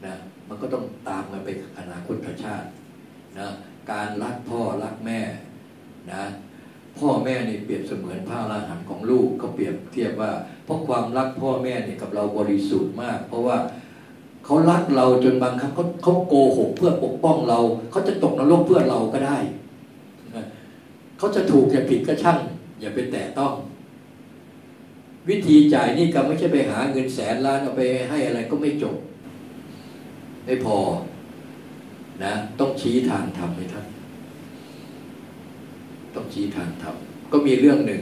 นะมันก็ต้องตามมาไปอนาคตชาตินะการรักพ่อรักแม่นะพ่อแม่นี่เปรียบเสมือนผ้าละหันของลูกเขาเปรียบเทียบว่าเพราะความรักพ่อแม่เนี่ยกับเราบริสุทธิ์มาก เพราะว่า เขารักเราจนบางครั้งเขาเขาโกหกเพื่อปกป้องเรา เขาจะตกนรกเพื่อเราก็ได้ เขาจะถูกจะผิดก็ช่าง อย่าไปแตะต้อง วิธีจ่ายนี่ก็ไม่ใช่ไปหาเงินแสนล้านเอาไปให้อะไรก็ไม่จบ ไม่พอ นะ ต้องชี้ทางทำให้ท่านต้องชี้ทางทำก็มีเรื่องหนึ่ง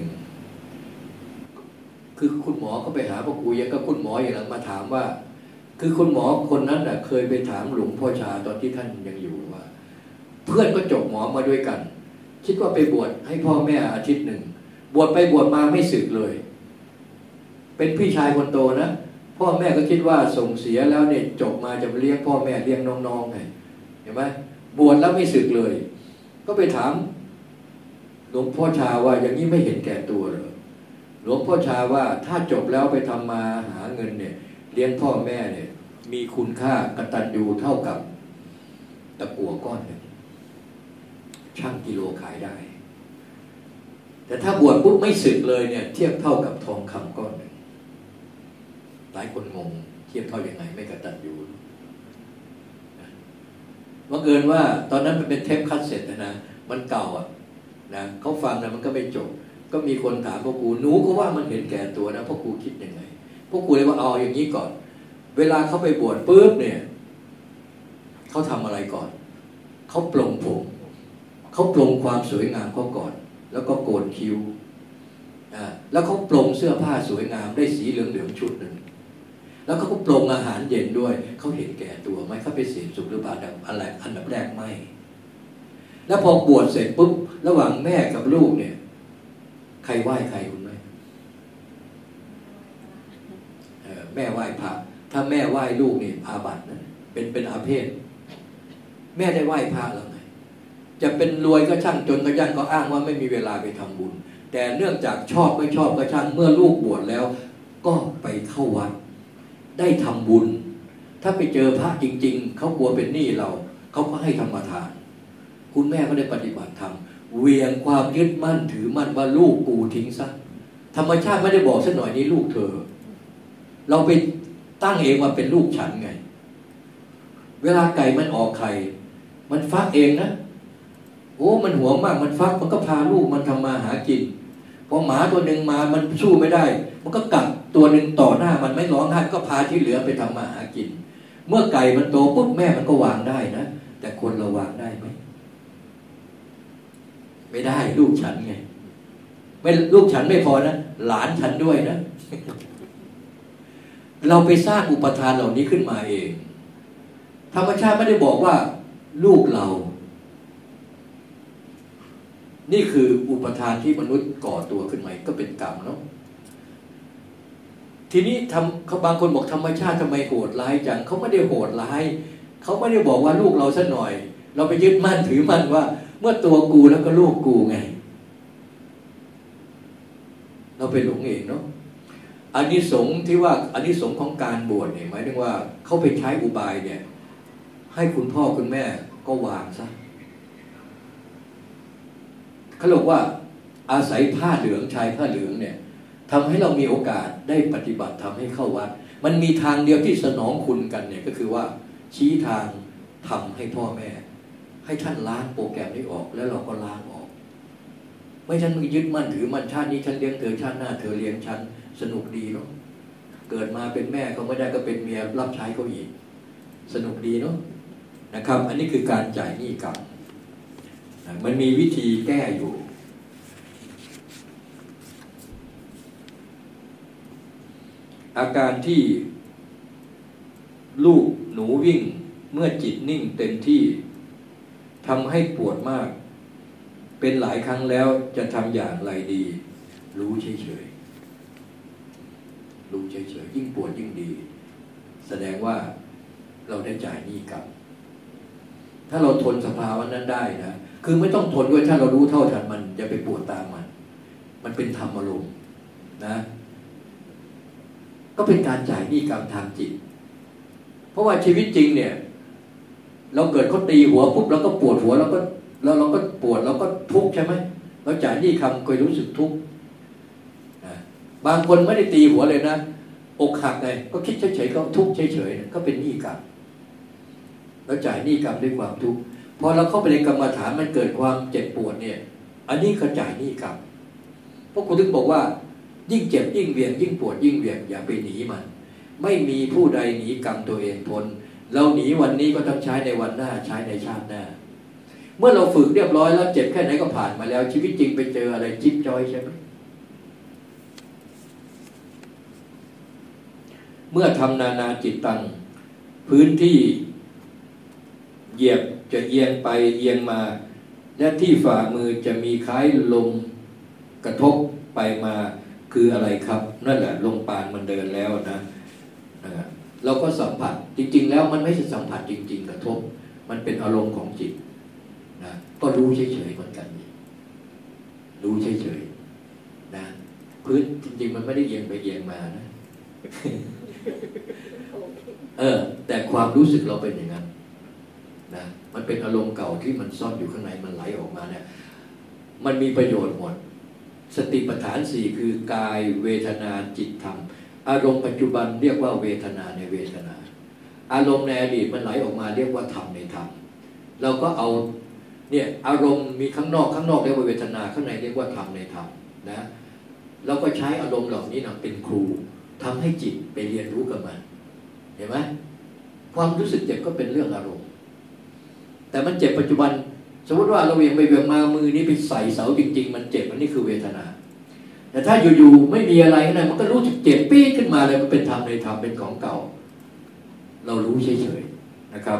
คือคุณหมอก็ไปหาพ่อครูยังก็คุณหมออย่างนั้นมาถามว่า คือคุณหมอคนนั้นน่ะ เคยไปถามหลวงพ่อชาตอนที่ท่านยังอยู่ว่า เพื่อนก็จบหมอมาด้วยกัน คิดว่าไปบวชให้พ่อแม่อาทิตย์หนึ่ง บวชไปบวชมาไม่สึกเลย เป็นพี่ชายคนโตนะพ่อแม่ก็คิดว่าส่งเสียแล้วเนี่ยจบมาจะเลี้ยงพ่อแม่เลี้ยงน้องๆไงเห็นไหมบวชแล้วไม่สึกเลย ก็ไปถามหลวงพ่อชาว่าอย่างนี้ไม่เห็นแก่ตัวเลยหลวงพ่อชาว่าถ้าจบแล้วไปทำมาหาเงินเนี่ย เลี้ยงพ่อแม่เนี่ย มีคุณค่ากตัญญูเท่ากับตะกัวก้อนหนึ่งช่างกิโลขายได้ แต่ถ้าบวชปุ๊บไม่สึกเลยเนี่ย เทียบเท่ากับทองคำก้อนหนึ่งหลายคนงง เทียบเท่ายังไง ไม่กตัญญูบังเอิญว่า ตอนนั้นมันเป็นเทปคัดเสร็จนะมันเก่าอะนะเขาฟังนะมันก็ไม่จบ ก็มีคนถามพ่อครูหนูก็ว่ามันเห็นแก่ตัวนะพ่อครูคิดยังไงพ่อครูเลยว่าเอาอย่างนี้ก่อน เวลาเขาไปบวชปุ๊บเนี่ยเขาทำอะไรก่อน เขาปลงผม เขาปลงความสวยงามเขาก่อน แล้วก็โกนคิ้วอ่าแล้วเขาปลงเสื้อผ้าสวยงามได้สีเหลืองๆชุดหนึ่งแล้วเขาก็ปรงอาหารเย็นด้วย เขาเห็นแก่ตัวไหมเขาไปเสพสุขหรือเปล่าอะไรอันดับแรกไม่ แล้วพอบวชเสร็จปุ๊บระหว่างแม่กับลูกเนี่ย ใครไหว้ใครคุณไหมแม่ไหว้พระ ถ้าแม่ไหว้ลูกนี่อาบัตินะเป็นเป็นอาเพศ แม่ได้ไหว้พระแล้วไงจะเป็นรวยก็ช่างจนก็ย่างก็อ้างว่าไม่มีเวลาไปทำบุญ แต่เนื่องจากชอบไม่ชอบก็ช่างเมื่อลูกบวชแล้ว ก็ไปเข้าวัด ได้ทำบุญ ถ้าไปเจอพระจริง ๆเขากลัวเป็นหนี้เราเขาก็ให้ธรรมทาน คุณแม่ก็ได้ปฏิบัติธรรมเวียงความยึดมั่นถือมั่นว่าลูกกูทิ้งซะธรรมชาติไม่ได้บอกสักหน่อยนี้ลูกเธอ เราไป ตั้งเองว่าเป็นลูกฉันไง เวลาไก่มันออกไข่ มันฟักเองนะ โอ้มันหัวมาก มันฟัก มันก็พาลูกมันทำมาหากิน พอหมาตัวหนึ่งมา มันสู้ไม่ได้ มันก็กัดตัวหนึ่งต่อหน้า มันไม่ร้องไห้ก็พาที่เหลือไปทำมาหากิน เมื่อไก่มันโตปุ๊บแม่มันก็วางได้นะ แต่คนเราวางได้ไหม ไม่ได้ลูกฉันไง ไม่ลูกฉันไม่พอนะ หลานฉันด้วยนะ เราไปสร้างอุปทานเหล่านี้ขึ้นมาเอง ธรรมชาติไม่ได้บอกว่า ลูกเรา นี่คืออุปทานที่มนุษย์ก่อตัวขึ้นมาก็เป็นกรรมเนาะทีนี้ทำบางคนบอกธรรมชาติทำไมโหดร้ายจังเขาไม่ได้โหดร้ายเขาไม่ได้บอกว่าลูกเราซะหน่อย เราไปยึดมั่นถือมั่นว่า เมื่อตัวกูแล้วก็ลูกกูไง เราไปหลงเองเนาะ อันนี้สงที่ว่าอันนี้สงของการบวชเนี่ยหมายถึงว่าเขาไปใช้อุบายเนี่ย ให้คุณพ่อคุณแม่ก็วางซะเขาบอกว่าอาศัยผ้าเหลืองชายผ้าเหลืองเนี่ยทำให้เรามีโอกาสได้ปฏิบัติทำให้เข้าวัด มันมีทางเดียวที่สนองคุณกันเนี่ยก็คือว่าชี้ทางทำให้พ่อแม่ ให้ท่านล้างโปรแกรมนี้ออกแล้วเราก็ล้างออก ไม่ฉันยึดมั่นถือมั่นชาตินี้ฉันเลี้ยงเธอชาติหน้าเธอเลี้ยงฉัน สนุกดีเนาะเกิดมาเป็นแม่เขาไม่ได้ก็เป็นเมียรับใช้เขาอีกสนุกดีเนาะนะครับ อันนี้คือการจ่ายหนี้กรรมมันมีวิธีแก้อยู่ อาการที่ลูกหนูวิ่งเมื่อจิตนิ่งเต็มที่ทำให้ปวดมาก เป็นหลายครั้งแล้วจะทำอย่างไรดี รู้เฉย รู้เฉยๆยิ่งปวดยิ่งดี แสดงว่าเราได้จ่ายหนี้กรรมถ้าเราทนสภาวะนั้นได้นะคือไม่ต้องทนด้วยถ้าเรารู้เท่าทันมันอย่าไปปวดตามมัน มันเป็นธรรมอารมณ์นะ ก็เป็นการจ่ายหนี้กรรมทางจิต เพราะว่าชีวิตจริงเนี่ย เราเกิดเขาตีหัวปุ๊บเราก็ปวดหัวเราก็แล้วเราก็ปวดเราก็ทุกข์ใช่ไหมเราจ่ายหนี้คำเคยรู้สึกทุกข์ บางคนไม่ได้ตีหัวเลยนะอกหักไงก็คิดเฉยๆก็ทุกข์เฉยๆก็เป็นหนี้กรรมเราจ่ายหนี้กรรมด้วยความทุกข์พอเราเข้าไปในกรรมฐานมันเกิดความเจ็บปวดเนี่ย อันนี้ก็จ่ายหนี้กรรมพวกคุณถึงบอกว่า ยิ่งเจ็บยิ่งเวียงยิ่งปวดยิ่งเวียงอย่าไปหนีมัน ไม่มีผู้ใดหนีกรรมตัวเองพ้นเราหนีวันนี้ก็ต้องใช้ในวันหน้าใช้ในชาติหน้า เมื่อเราฝึกเรียบร้อยแล้วเจ็บแค่ไหนก็ผ่านมาแล้ว ชีวิตจริงไปเจออะไรจิ๊บจอยใช่ไหม เมื่อทำนานาจิตตัง พื้นที่เหยียบจะเอียงไปเอียงมา และที่ฝ่ามือจะมีคล้ายลมกระทบไปมาคืออะไรครับ นั่นแหละลมปานมันเดินแล้วนะนะเราก็สัมผัสจริง ๆ แล้วมันไม่ใช่สัมผัสจริง ๆ กระทบ มันเป็นอารมณ์ของจิตนะก็รู้เฉยๆเหมือนกัน รู้เฉยๆนะพื้นจริง ๆ มันไม่ได้เอียงไปเอียงมานะ เออ แต่ความรู้สึกเราเป็นอย่างนั้นนะมันเป็นอารมณ์เก่าที่มันซ่อนอยู่ข้างในมันไหลออกมาเนี่ย มันมีประโยชน์หมด สติปัฏฐานสี่คือกายเวทนาจิตธรรม อารมณ์ปัจจุบันเรียกว่าเวทนาในเวทนา อารมณ์ในอดีตมันไหลออกมาเรียกว่าธรรมในธรรมเราก็เอาเนี่ยอารมณ์มีข้างนอกข้างนอกเรียกว่าเวทนาข้างในเรียกว่าธรรมในธรรมนะเราก็ใช้อารมณ์เหล่านี้นะเป็นครู ทำให้จิตไปเรียนรู้กับมัน เห็นไหมความรู้สึกเจ็บก็เป็นเรื่องอารมณ์ แต่มันเจ็บปัจจุบัน สมมติว่าเราเวียงไปเวียงมามือนี้ไปใส่เสาจริง ๆ มันเจ็บมันนี่คือเวทนา แต่ถ้าอยู่ๆไม่มีอะไรนะมันก็รู้สึกเจ็บปี้ขึ้นมาเลยมันเป็นธรรมในธรรมเป็นของเก่า เรารู้เฉยๆนะครับ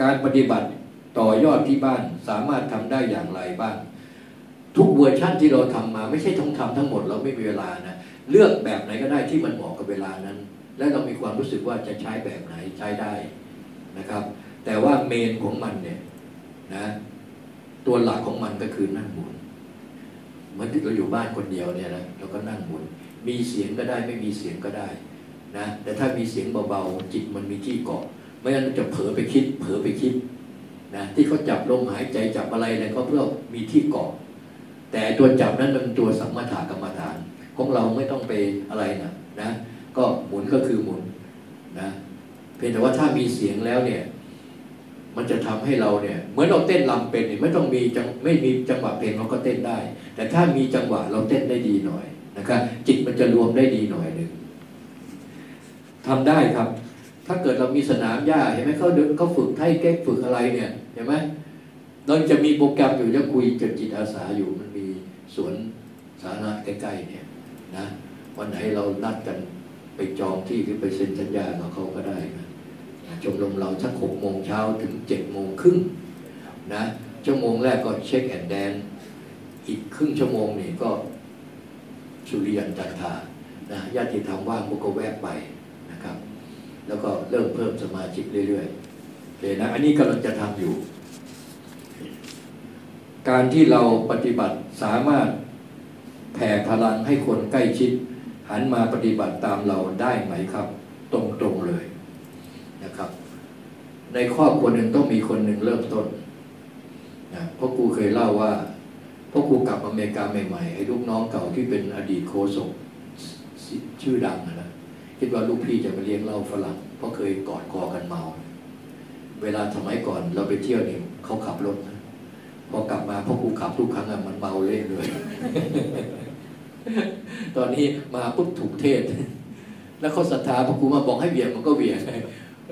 การปฏิบัติต่อยอดที่บ้านสามารถทำได้อย่างไรบ้าง ทุกเวอร์ชั่นที่เราทำมา ไม่ใช่ต้องทำทั้งหมดเราไม่มีเวลานะเลือกแบบไหนก็ได้ที่มันเหมาะกับเวลานั้น และเรามีความรู้สึกว่าจะใช้แบบไหนใช้ได้นะครับ แต่ว่าเมนของมันเนี่ยนะตัวหลักของมันก็คือนั่งหมุนเหมือนที่เราอยู่บ้านคนเดียวเนี่ยนะเราก็นั่งหมุน มีเสียงก็ได้ไม่มีเสียงก็ได้นะแต่ถ้ามีเสียงเบาๆจิตมันมีที่เกาะไม่งั้นจะเผลอไปคิด เผลอไปคิดนะที่เขาจับลมหายใจจับอะไรอะไรก็เพื่อมีที่เกาะ แต่ตัวจับนั้นเป็นตัวสัมมาถากรรมฐาน ของเราไม่ต้องไปอะไรนะนะ ก็หมุนก็คือหมุนนะเพียงแต่ว่าถ้ามีเสียงแล้วเนี่ย มันจะทำให้เราเนี่ย เหมือนเราเต้นลำเป็นเนี่ยไม่ต้องมีจังไม่มีจังหวะเพลงเราก็เต้นได้ แต่ถ้ามีจังหวะเราเต้นได้ดีหน่อยนะครับจิตมันจะรวมได้ดีหน่อยหนึ่งทำได้ครับ ถ้าเกิดเรามีสนามหญ้าเห็นไหมเขาเดิมเขาฝึกไทยเก๊กฝึกอะไรเนี่ยเห็นไหมเราจะมีโปรแกรมอยู่จะคุยกับจิตอาสาอยู่มันมี สวนสาธารณะใกล้ๆเนี่ยนะวันไหนเรานัดกันไปจองที่หรือไปเซ็นสัญญากับเขาก็ได้นะชมรมเราสักหกโมงเช้าถึงเจ็ดโมงครึ่งนะชั่วโมงแรกก็เช็คแอนด์แดน อีกครึ่งชั่วโมงนี่ก็สุริยันจันทานะญาติธรรมว่างพวกก็แวะไปนะครับ แล้วก็เริ่มเพิ่มสมาชิกเรื่อยๆเลยนะอันนี้กำลังจะทำอยู่ การที่เราปฏิบัติสามารถแผ่พลังให้คนใกล้ชิด หันมาปฏิบัติตามเราได้ไหมครับ ตรงๆเลยนะครับ ในครอบครัวหนึ่งต้องมีคนหนึ่งเริ่มต้นนะเพราะกูเคยเล่าว่าพราะครูกลับอเมริกาใหม่ๆไอ้ลูกน้องเก่าที่เป็นอดีตโคศกชื่อดังนะคิดว่าลูกพี่จะมาเลี้ยงเหล้าฝรั่งเพราะเคยกอดคอกันเมา เวลาสมัยก่อนเราไปเที่ยวนี่เขาขับรถ พอกลับมาพ่อครูขับทุกครั้งมันเมาเล่นเลย ตอนนี้มาปุ๊บถูกเทศ แล้วเขาศรัทธาพ่อครูมาบอกให้เวียงมันก็เวียง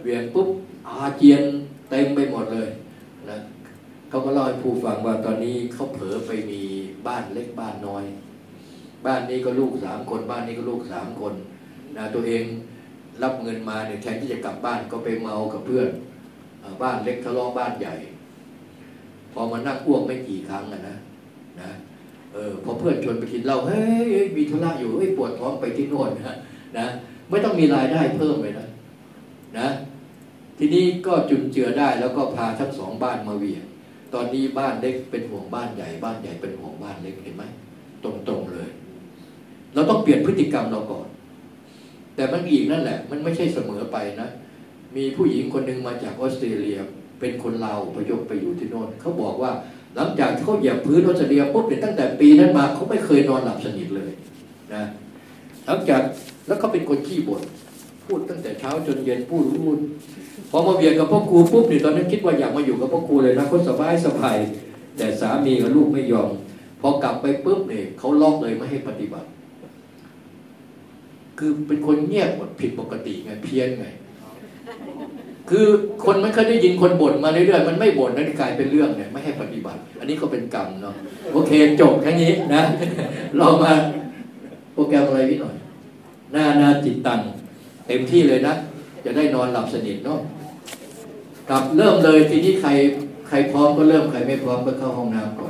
เวียงปุ๊บอาเจียนเต็มไปหมดเลยนะเขาก็เล่าให้ผู้ฟังว่าตอนนี้เขาเผลอไปมีบ้านเล็กบ้านน้อย บ้านนี้ก็ลูกสามคน บ้านนี้ก็ลูกสามคนนะตัวเองรับเงินมาเนี่ยแทนที่จะกลับบ้านก็ไปเมากับเพื่อน บ้านเล็กทะเลาะบ้านใหญ่ พอมานั่งอ้วกไม่กี่ครั้งนะนะเออพอเพื่อนชวนไปกินเหล้าเฮ้ยมีธุระอยู่เฮ้ยปวดท้องไปที่โน่นนะนะไม่ต้องมีรายได้เพิ่มเลยนะนะ ทีนี้ก็จุนเจือได้แล้วก็พาทั้งสองบ้านมาเวียงตอนนี้บ้านเล็กเป็นห่วงบ้านใหญ่บ้านใหญ่เป็นห่วงบ้านเล็กเห็นไหมตรงๆเลย เราต้องเปลี่ยนพฤติกรรมเราก่อน แต่มันอีกนั่นแหละ มันไม่ใช่เสมอไปนะ มีผู้หญิงคนหนึ่งมาจากออสเตรเลีย เป็นคนลาวพยพไปอยู่ที่โน่นเขาบอกว่าหลังจากที่เขาเหยียบพื้นออสเตรเลียปุ๊บเนี่ยตั้งแต่ปีนั้นมาเขาไม่เคยนอนหลับสนิทเลยนะหลังจากแล้วเขาเป็นคนขี้บ่นพูดตั้งแต่เช้าจนเย็นพูดพูดพอมาเบียดกับพ่อครูปุ๊บเนี่ยตอนนั้นคิดว่าอยากมาอยู่กับพ่อครูเลยนะเขาสบายสบายแต่สามีกับลูกไม่ยอมพอกลับไปปุ๊บเนี่ยเขาล็อกเลยไม่ให้ปฏิบัติ คือเป็นคนเงียบหมดผิดปกติไงเพี้ยนไง คือคนมันเคยได้ยินคนบ่นมาเรื่อยๆมันไม่บ่นนั่นกลายเป็นเรื่องเนี่ยไม่ให้ปฏิบัติ อันนี้ก็เป็นกรรมเนาะโอเคจบแค่นี้นะ เรามาโปรแกรมอะไรพี่หน่อยหน้าหน้าจิตตังเต็มที่เลยนะ จะได้นอนหลับสนิทเนาะกลับเริ่มเลยทีนี้ใครใครพร้อมก็เริ่มใครไม่พร้อมก็เข้าห้องน้ำก่อน